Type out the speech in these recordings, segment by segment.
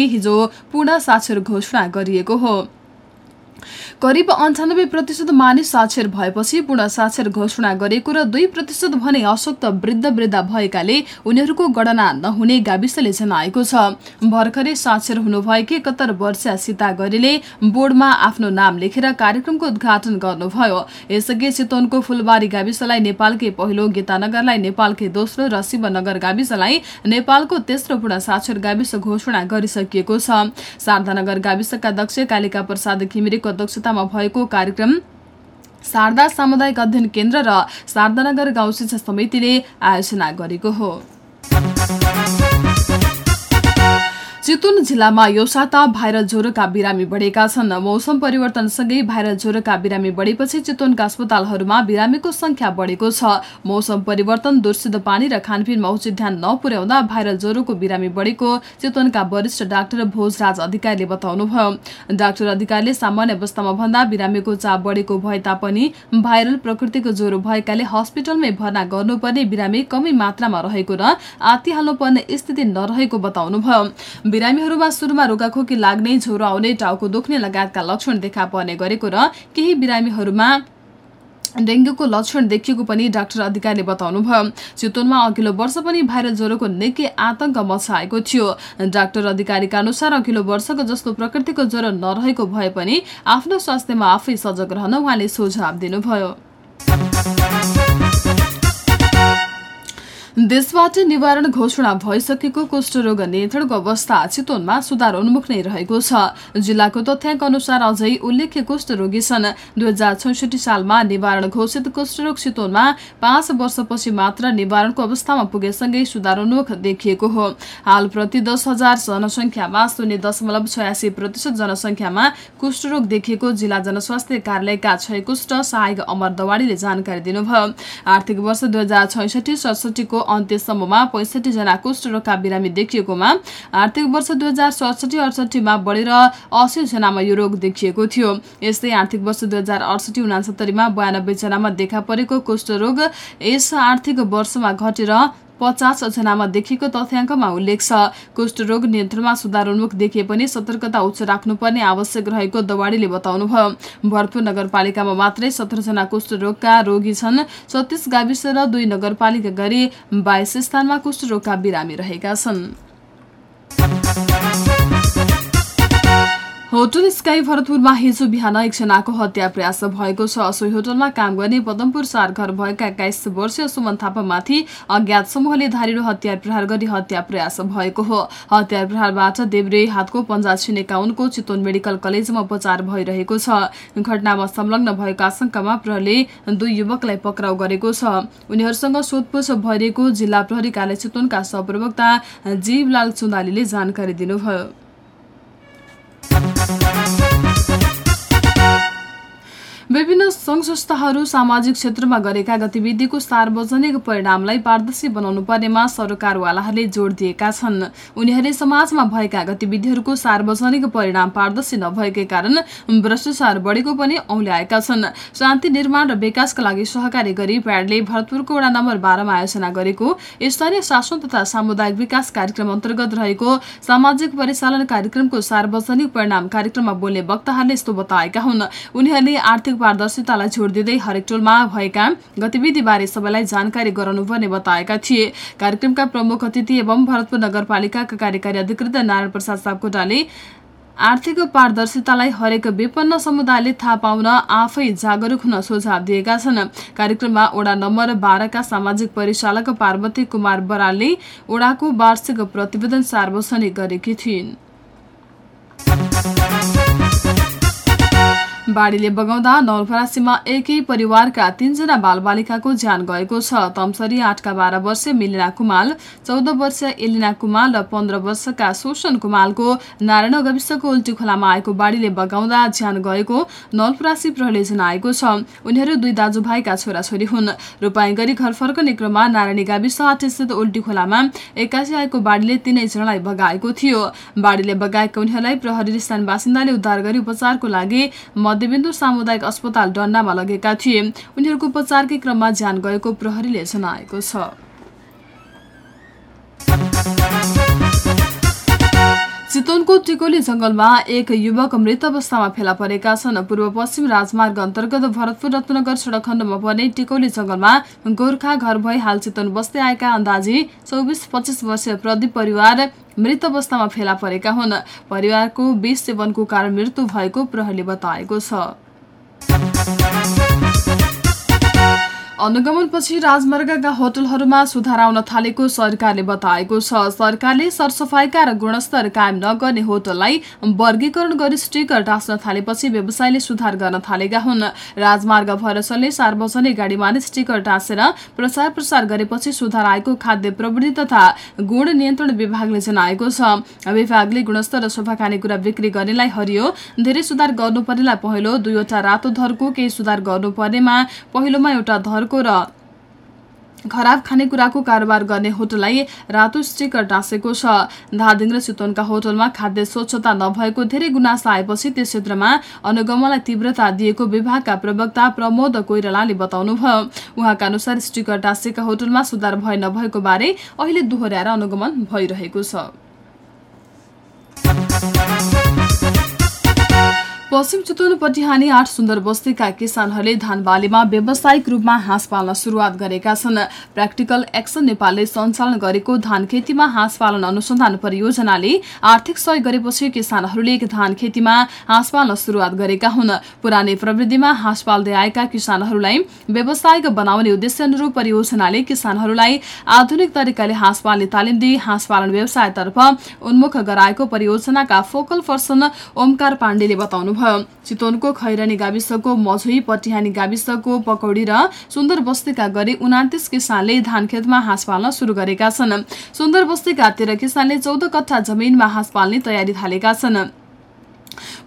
हिजो पूर्ण साक्षर घोषणा गरिएको हो। करिब अन्ठानब्बे प्रतिशत मानिस साक्षर भएपछि पूर्ण साक्षर घोषणा गरेको र दुई प्रतिशत भने अशक्त वृद्ध वृद्ध भएकाले उनीहरूको गणना नहुने गाविसले जनाएको छ। भर्खरै साक्षर हुनुभएकी एकहत्तर वर्षीय सीता गरीले बोर्डमा आफ्नो नाम लेखेर कार्यक्रमको उद्घाटन गर्नुभयो। यसअघि चितवनको फुलबारी गाविसलाई नेपालकै पहिलो गीतानगरलाई नेपालकै दोस्रो र शिवनगर गाविसलाई नेपालको तेस्रो पूर्ण साक्षर गाविस घोषणा गरिसकिएको छ। शारदानगर गाविसका दक्ष कालिका प्रसाद घिमिरेको अध्यक्षतामा भएको कार्यक्रम शारदा सामुदायिक अध्ययन केन्द्र र शारदानगर गाउँ शिक्षा समितिले आयोजना गरेको हो। चितुन जिल्लामा यो साता भाइरल ज्वरोका बिरामी बढेका छन्। मौसम परिवर्तनसँगै भाइरल ज्वरोका बिरामी बढेपछि चितवनका अस्पतालहरूमा बिरामीको संख्या बढेको छ। मौसम परिवर्तन दूषित पानी र खानपिनमा उचित ध्यान नपुर्याउँदा भाइरल ज्वरोको बिरामी बढेको चितवनका वरिष्ठ डाक्टर भोजराज अधिकारीले बताउनुभयो। डाक्टर अधिकारीले सामान्य अवस्थामा भन्दा बिरामीको चाप बढेको भए तापनि भाइरल प्रकृतिको ज्वरो भएकाले हस्पिटलमै भर्ना गर्नुपर्ने बिरामी कमै मात्रामा रहेको र आतिहाल्नुपर्ने स्थिति नरहेको बताउनुभयो। बिरामीहरूमा सुरुमा रुगाखोकी लाग्ने ज्वरो आउने टाउको दुख्ने लगायतका लक्षण देखा पर्ने गरेको र केही बिरामीहरूमा डेङ्गुको लक्षण देखिएको पनि डाक्टर अधिकारीले बताउनुभयो। चितवनमा अघिल्लो वर्ष पनि भाइरल ज्वरोको निकै आतंक मचाएको थियो। डाक्टर अधिकारीका अनुसार अघिल्लो वर्षको जस्तो प्रकृतिको ज्वरो नरहेको भए पनि आफ्नो स्वास्थ्यमा आफै सजग रहन उहाँले सुझाव दिनुभयो। देशबाट निवारण घोषणा भइसकेको कुष्ठरोग नियन्त्रणको अवस्था चितवनमा सुधार उन्मुख नै रहेको छ। जिल्लाको तथ्याङ्क अनुसार अझै उल्लेख्य कुष्ठरोगी छन्। दुई हजार छैसठी सालमा निवारण घोषित कुष्ठरोग चितवनमा पाँच वर्षपछि मात्र निवारणको अवस्थामा पुगेसँगै सुधार उन्मुख देखिएको हो। हाल प्रति दस हजार जनसङ्ख्यामा शून्य दशमलव छयासी प्रतिशत जनसङ्ख्यामा कुष्ठरोग देखिएको जिल्ला जनस्वास्थ्य कार्यालयका क्षय कुष्ठ सहायक अमर दवाडीले जानकारी दिनुभयो। आर्थिक वर्ष दुई हजार छैसठी सडसठीको अन्त्यसम्ममा पैँसठी जना कुष्ठरोगका बिरामी देखिएकोमा आर्थिक वर्ष दुई हजार सडसठी अडसठीमा बढेर असी जनामा यो रोग देखिएको थियो। यस्तै आर्थिक वर्ष दुई हजार अडसठी उनासत्तरीमा बयानब्बे जनामा देखा परेको कुष्ठरोग यस आर्थिक वर्षमा घटेर देखिएको तथ्याङ्कमा उल्लेख छ। कुष्ठरोग नियन्त्रणमा सुधार उन्मुख देखिए पनि सतर्कता उच्च राख्नुपर्ने आवश्यक रहेको दवाडीले बताउनुभयो। भरतपुर नगरपालिकामा मात्रै सत्रजना कुष्ठरोगका रोगी छन्। छत्तिस गाविस र दुई नगरपालिका गरी बाइस स्थानमा कुष्ठरोगका बिरामी रहेका छन्। होटल स्काई भरतपुरमा हिजो बिहान एकजनाको हत्या प्रयास भएको छ। सोही होटलमा काम गर्ने पदमपुर सार घर भएका एक्काइस वर्षीय सुमन थापामाथि अज्ञात समूहले धारिलो हतियार प्रहार गरी हत्या प्रयास भएको हो। हतियार प्रहारबाट देब्रे हातको पन्जा छिनेका उनको चितवन मेडिकल कलेजमा उपचार भइरहेको छ। घटनामा संलग्न भएको आशंकामा प्रहरीले दुई युवकलाई पक्राउ गरेको छ। उनीहरूसँग सोधपुछ भइरहेको जिल्ला प्रहरी कार्य चितवनका सहप्रवक्ता जीवलाल चुन्दालीले जानकारी दिनुभयो। Thank you. विभिन्न संघ संस्थाहरू सामाजिक क्षेत्रमा गरेका गतिविधिको सार्वजनिक परिणामलाई पारदर्शी बनाउनु पर्नेमा सरकारवालाहरूले जोड दिएका छन्। उनीहरूले समाजमा भएका गतिविधिहरूको सार्वजनिक परिणाम पारदर्शी नभएकै कारण भ्रष्टाचार बढेको पनि औल्याएका छन्। शान्ति निर्माण र विकासका लागि सहकारी गरी प्याडले भरतपुरको वडा नम्बर बाह्रमा आयोजना गरेको स्थानीय शासन तथा सामुदायिक विकास कार्यक्रम अन्तर्गत रहेको सामाजिक परिचालन कार्यक्रमको सार्वजनिक परिणाम कार्यक्रममा बोल्ने वक्ताहरूले यस्तो बताएका हुन्। उनीहरूले आर्थिक पारदर्शितालाई जोड दिँदै हरेक टोलमा भएका गतिविधिबारे सबैलाई जानकारी गराउनुपर्ने बताएका थिए। कार्यक्रमका प्रमुख अतिथि एवं भरतपुर नगरपालिकाका कार्यकारी अधिकृत नारायण प्रसाद सापकोटाले आर्थिक पारदर्शितालाई हरेक विपन्न समुदायले थाहा पाउन आफै जागरूक हुन सुझाव दिएका छन्। कार्यक्रममा ओडा नम्बर बाह्रका सामाजिक परिचालक पार्वती कुमार बरालले ओडाको वार्षिक प्रतिवेदन सार्वजनिक गरेकी थिइन्। बाढीले बगाउँदा नवलपरासीमा एकै परिवारका तीनजना बालबालिकाको ज्यान गएको छ। तमसरी आठका बाह्र वर्ष मिलिना कुमाल चौध वर्ष एलिना कुमाल र पन्ध्र वर्षका शोषण कुमालको नारायण गाविसको उल्टी खोलामा आएको बाढीले बगाउँदा ज्यान गएको नवलपरासी प्रहरीले जनाएको छ। उनीहरू दुई दाजुभाइका छोराछोरी हुन्। रूपाई घर फर्कने क्रममा नारायणी गाविस स्थित उल्टी खोलामा एक्कासी आएको बाढीले तीनैजनालाई बगाएको थियो। बाढीले बगाएका उनीहरूलाई प्रहरी स्थान बासिन्दाले उद्धार गरी उपचारको लागि मध्यबिन्दु सामुदायिक अस्पताल डन्डामा लगेका थिए। उनीहरूको उपचारकै क्रममा ज्यान गएको प्रहरीले जनाएको छ। चितवनको टिकोली जंगलमा एक युवक मृत अवस्थामा फेला परेका छन्। पूर्व पश्चिम राजमार्ग अन्तर्गत भरतपुर रत्नगर सड़क खण्डमा पर्ने टिकोली जंगलमा गोर्खा घर भई हाल चितवन बस्दै आएका अन्दाजी चौबिस पच्चिस वर्षीय प्रदीप परिवार मृत अवस्थामा फेला परेका हुन्। परिवारको विष सेवनको कारण मृत्यु भएको प्रहरीले बताएको छ। अनुगमनपछि राजमार्गका होटलहरूमा सुधार आउन थालेको सरकारले बताएको छ। सरकारले सरसफाईका र गुणस्तर कायम नगर्ने होटललाई वर्गीकरण गरी स्टिकर टाँच्न थालेपछि व्यवसायले सुधार गर्न थालेका हुन्। राजमार्ग भएर चल्ने सार्वजनिक गाडीमा नै स्टिकर टाँसेर प्रचार प्रसार गरेपछि सुधार आएको खाद्य प्रवृत्ति तथा गुण नियन्त्रण विभागले जनाएको छ। विभागले गुणस्तर र सफा खानेकुरा बिक्री गर्नेलाई हरियो धेरै सुधार गर्नुपर्नेलाई पहिलो दुईवटा रातो धरको केही सुधार गर्नुपर्नेमा पहिलोमा एउटा धर र खराब खानेकुराको कारोबार गर्ने होटललाई रातो स्टिकर टाँसेको छ। धादिङ र चितवनका होटलमा खाद्य स्वच्छता नभएको धेरै गुनासा आएपछि त्यस क्षेत्रमा अनुगमनलाई तीव्रता दिएको विभागका प्रवक्ता प्रमोद कोइरालाले बताउनुभयो। उहाँका अनुसार स्टिकर टाँसेका होटलमा सुधार भए नभएको बारे अहिले दोहोऱ्याएर अनुगमन भइरहेको छ। पश्चिम चितवन पटिहानी आठ सुन्दर बस्तीका किसानहरूले धान बालीमा व्यावसायिक रूपमा हाँस पाल्न शुरूआत गरेका छन्। प्र्याक्टिकल एक्सन नेपालले सञ्चालन गरेको धान खेतीमा हाँस पालन अनुसन्धान परियोजनाले आर्थिक सहयोग गरेपछि किसानहरूले धान खेतीमा हाँस पाल्न शुरूआत गरेका हुन्। पुरानै प्रविधिमा हाँस पाल्दै आएका किसानहरूलाई व्यावसायिक बनाउने उद्देश्य अनुरूप परियोजनाले किसानहरूलाई आधुनिक तरिकाले हाँस पाल्ने तालिम दिई हाँस पालन व्यवसायतर्फ उन्मुख गराएको परियोजनाका फोकल पर्सन ओमकार पाण्डेले बताउनु भयो। चितवनको खैरानी गाविसको मझुई पटिहानी गाविसको पकौडी र सुन्दर बस्तीका गरी उनातिस किसानले धान खेतमा हाँस पाल्न शुरू गरेका छन्। सुन्दर बस्तीका तेह्र किसानले चौध कट्ठा जमिनमा हाँस पाल्ने तयारी थालेका छन्।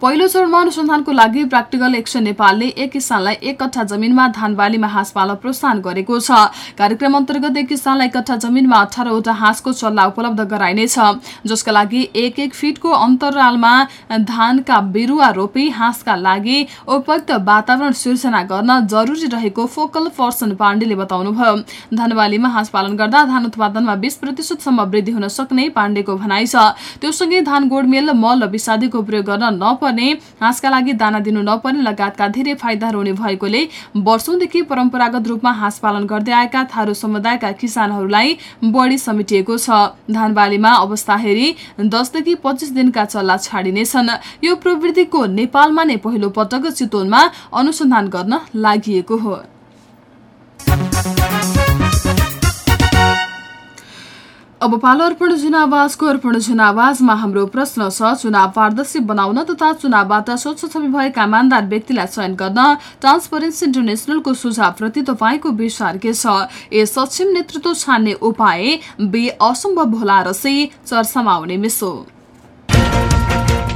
पहिलो चरणमा अनुसन्धानको लागि प्र्याक्टिकल एक्सन नेपालले एक किसानलाई एक कट्ठा जमिनमा धान बालीमा हाँस पाल्न प्रोत्साहन गरेको छ। कार्यक्रम अन्तर्गत एक किसानलाई कट्ठा जमिनमा अठारवटा हाँसको चल्ला उपलब्ध गराइनेछ। जसका लागि एक एक फिटको अन्तरालमा धानका बिरुवा रोपी हाँसका लागि उपयुक्त वातावरण सिर्जना गर्न जरुरी रहेको फोकल पर्सन पाण्डेले बताउनुभयो। धानबालीमा हाँस पालन गर्दा धान उत्पादनमा बीस प्रतिशतसम्म वृद्धि हुन सक्ने पाण्डेको भनाइ छ। त्योसँगै धान गोडमेल मल र विषादीको प्रयोग गर्न नपर्ने हाँसका लागि दाना दिनु नपर्ने लगायतका धेरै फाइदाहरू हुने भएकोले वर्षौंदेखि परम्परागत रूपमा हाँस पालन गर्दै आएका थारू समुदायका किसानहरूलाई बढी समेटिएको छ। धान बालीमा अवस्था हेरी दसदेखि पच्चिस दिनका चल्ला छाडिनेछन्। यो प्रवृत्तिको नेपालमा नै पहिलो पटक चितवनमा अनुसन्धान गर्न लागि हो। अब पालो अर्पण जुनावाजको अर्पण जुनावाजमा हाम्रो प्रश्न छ। चुनाव पारदर्शी बनाउन तथा चुनावबाट स्वच्छ छवि भएका इमान्दार व्यक्तिलाई चयन गर्न ट्रान्सपरेन्सी इन्टरनेसनलको सुझावप्रति तपाईँको विचार के छ? ए सक्षम नेतृत्व छान्ने उपाय बे असम्भव होला र चर्चामा आउने मिसो।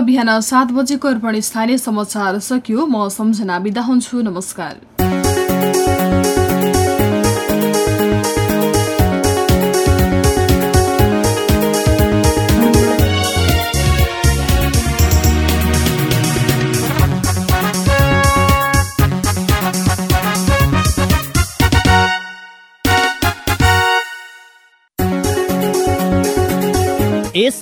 बिहान सात बजेको अर्पण स्थानीय समाचार सकियो। म सम्झना बिदा हुन्छु। नमस्कार।